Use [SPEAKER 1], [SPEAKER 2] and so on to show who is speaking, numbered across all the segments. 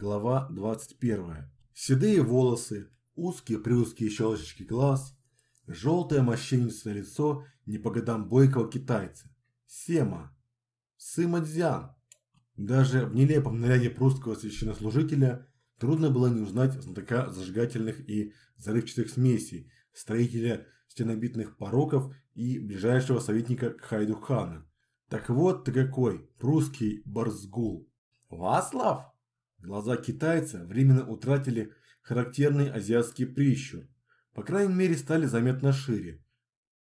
[SPEAKER 1] Глава 21. Седые волосы, узкие-приузкие щелочки глаз, желтое морщинистое лицо не по годам бойкого китайца. Сема. Сыма Дзян. Даже в нелепом наряде прусского священнослужителя трудно было не узнать знатока зажигательных и зарывчатых смесей, строителя стенобитных пороков и ближайшего советника Хайду хана. Так вот ты какой, прусский борзгул. Васлав? Глаза китайца временно утратили характерный азиатский прищур. По крайней мере, стали заметно шире.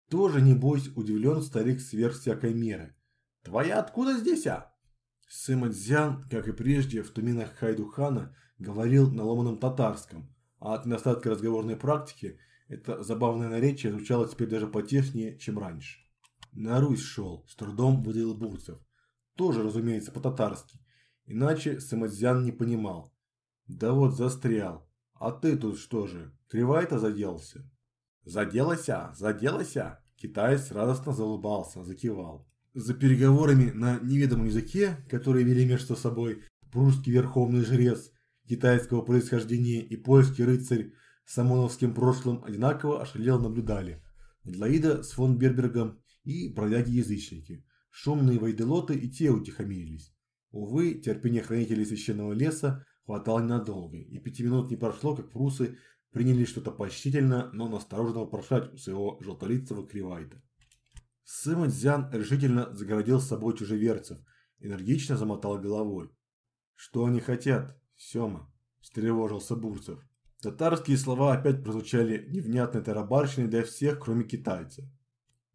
[SPEAKER 1] Тоже, небось, удивлен старик сверх всякой меры. «Твоя откуда здесь, а?» Сыма Цзян, как и прежде, в туминах Хайдухана, говорил на ломаном татарском, а от недостатка разговорной практики это забавное наречие звучало теперь даже потешнее, чем раньше. На Русь шел, с трудом выдавил Бурцев. Тоже, разумеется, по-татарски. Иначе Самадзян не понимал. Да вот застрял. А ты тут что же, кривай-то заделался? Заделася, заделася. Китаец радостно заулыбался, закивал. За переговорами на неведомом языке, которые вели между собой прусский верховный жрец китайского происхождения и польский рыцарь с ОМОНовским прошлым одинаково ошалело наблюдали. Длоида с фон Бербергом и бродяги-язычники. Шумные вайделоты и те утихомирились. Увы, терпение хранителей священного леса хватало ненадолго, и пяти минут не прошло, как прусы приняли что-то почтительно, но настороженно вопрошать у своего желтолицего кривайта. Сыма Дзян решительно загородил с собой чужеверцев, энергично замотал головой. «Что они хотят, Сема?» – встревожился Бурцев. Татарские слова опять прозвучали невнятной тарабарщиной для всех, кроме китайца.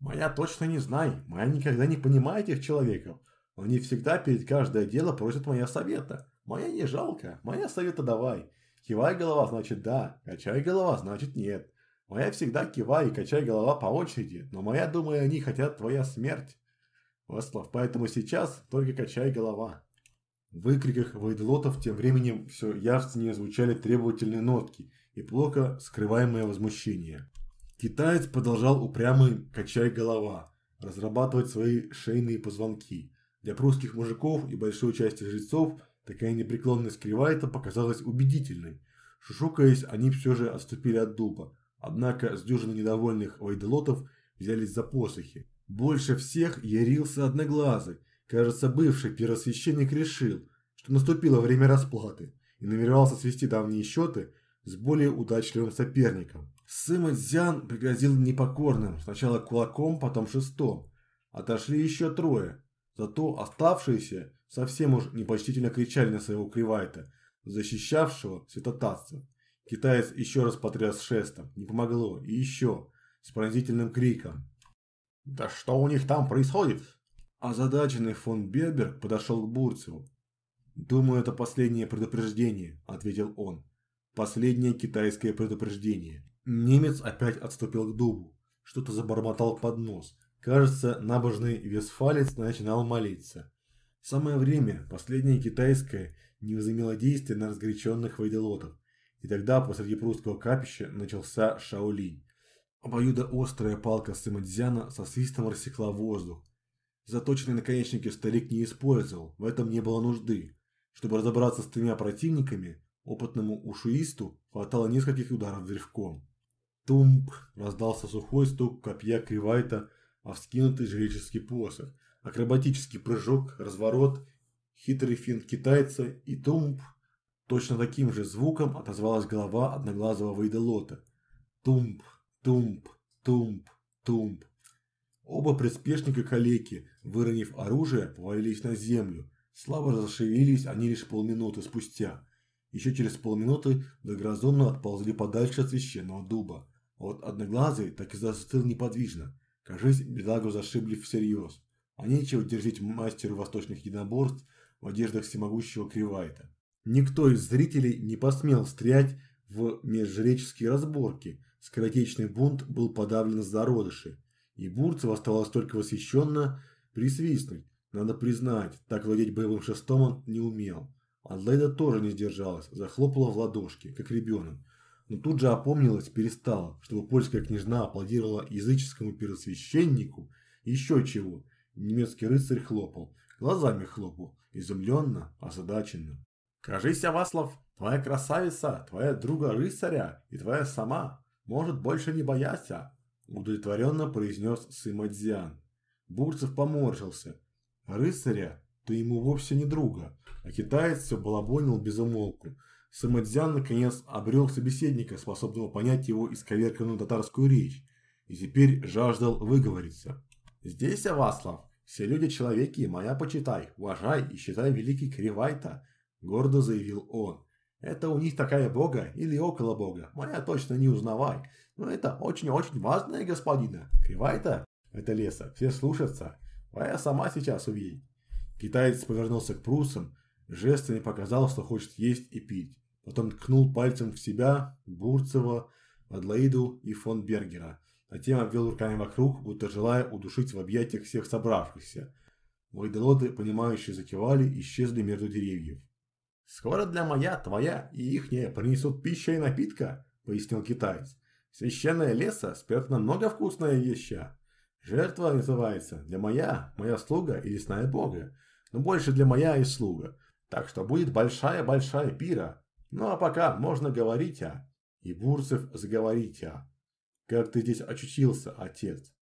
[SPEAKER 1] «Моя точно не знай, моя никогда не понимает этих человеков. Они всегда перед каждое дело просят моя совета. Моя не жалко, моя совета давай. Кивай голова, значит да, качай голова, значит нет. Моя всегда кивай и качай голова по очереди, но моя, думаю, они хотят твоя смерть. Васлав, поэтому сейчас только качай голова. В выкриках войдлотов тем временем все явственнее звучали требовательные нотки и плохо скрываемое возмущение. Китаец продолжал упрямый «качай голова», разрабатывать свои шейные позвонки. Для прусских мужиков и большой части жрецов такая непреклонность Кривайта показалась убедительной. Шушукаясь, они все же отступили от дуба. Однако с дюжины недовольных вайделотов взялись за посохи. Больше всех ярился одноглазый. Кажется, бывший первосвященник решил, что наступило время расплаты и намеревался свести давние счеты с более удачливым соперником. Сыма Цзян пригрозил непокорным, сначала кулаком, потом шестом. Отошли еще трое, Зато оставшиеся совсем уж непочтительно кричали на своего Кривайта, защищавшего святотатство. Китаец еще раз потряс шестом, не помогло, и еще, с пронзительным криком. «Да что у них там происходит?» Озадаченный фон Берберг подошел к Бурцеву. «Думаю, это последнее предупреждение», – ответил он. «Последнее китайское предупреждение». Немец опять отступил к дубу. Что-то забормотал под нос. Кажется, набожный весфалец начинал молиться. Самое время, последнее китайское не возымело действия на разгоряченных вайделотов, и тогда посреди прусского капища начался Шаолинь. Обоюдо острая палка Сымадзяна со свистом рассекла воздух. Заточенные наконечники старик не использовал, в этом не было нужды. Чтобы разобраться с тремя противниками, опытному ушуисту хватало нескольких ударов древком. Тумп! Раздался сухой стук копья Кривайта а вскинутый жреческий посох, акробатический прыжок, разворот, хитрый финт китайца и тумп. Точно таким же звуком отозвалась голова одноглазого вейделота. Тумп, тумп, тумп, тумп. Оба приспешника калеки, выронив оружие, повалились на землю. Слабо зашевелились они лишь полминуты спустя. Еще через полминуты благоразумно отползли подальше от священного дуба. Вот одноглазый так и застыл неподвижно, Кажись, бедлагу зашибли всерьез. А нечего держать мастеру восточных единоборств в одеждах всемогущего Кривайта. Никто из зрителей не посмел стрять в межжреческие разборки. Скоротечный бунт был подавлен с зародыши. И Бурцев оставалось только восхищенно присвистнуть. Надо признать, так владеть боевым шестом он не умел. Адлайда тоже не сдержалась, захлопала в ладошки, как ребенок но тут же опомнилась, перестала, чтобы польская княжна аплодировала языческому первосвященнику, еще чего. Немецкий рыцарь хлопал, глазами хлопал, изумленно, озадаченно. Кажись, Васлов, твоя красавица, твоя друга рыцаря и твоя сама может больше не бояться, удовлетворенно произнес Сымадзиан. Бурцев поморщился. Рыцаря, то ему вовсе не друга, а китаец все балабонил без умолку. Самадзян наконец обрел собеседника, способного понять его исковерканную татарскую речь, и теперь жаждал выговориться. «Здесь, Аваслав, все люди человеки, моя почитай, уважай и считай великий Кривайта», – гордо заявил он. «Это у них такая бога или около бога, моя точно не узнавай, но это очень-очень важная господина. Кривайта – это леса, все слушаться, твоя сама сейчас увидит». Китаец повернулся к прусам, жестами показал, что хочет есть и пить. Потом ткнул пальцем в себя, Бурцева, Адлоиду и фон Бергера. Затем обвел руками вокруг, будто желая удушить в объятиях всех собравшихся. Вайдолоты, понимающие, закивали исчезли между деревьев. «Скоро для моя, твоя и ихняя принесут пища и напитка», — пояснил китаец. «Священное леса спрятано много вкусная веща. Жертва называется для моя, моя слуга и лесная бога но больше для моя и слуга. Так что будет большая-большая пира. Ну а пока можно говорить, а. И Бурцев заговорить, а. Как ты здесь очутился, отец?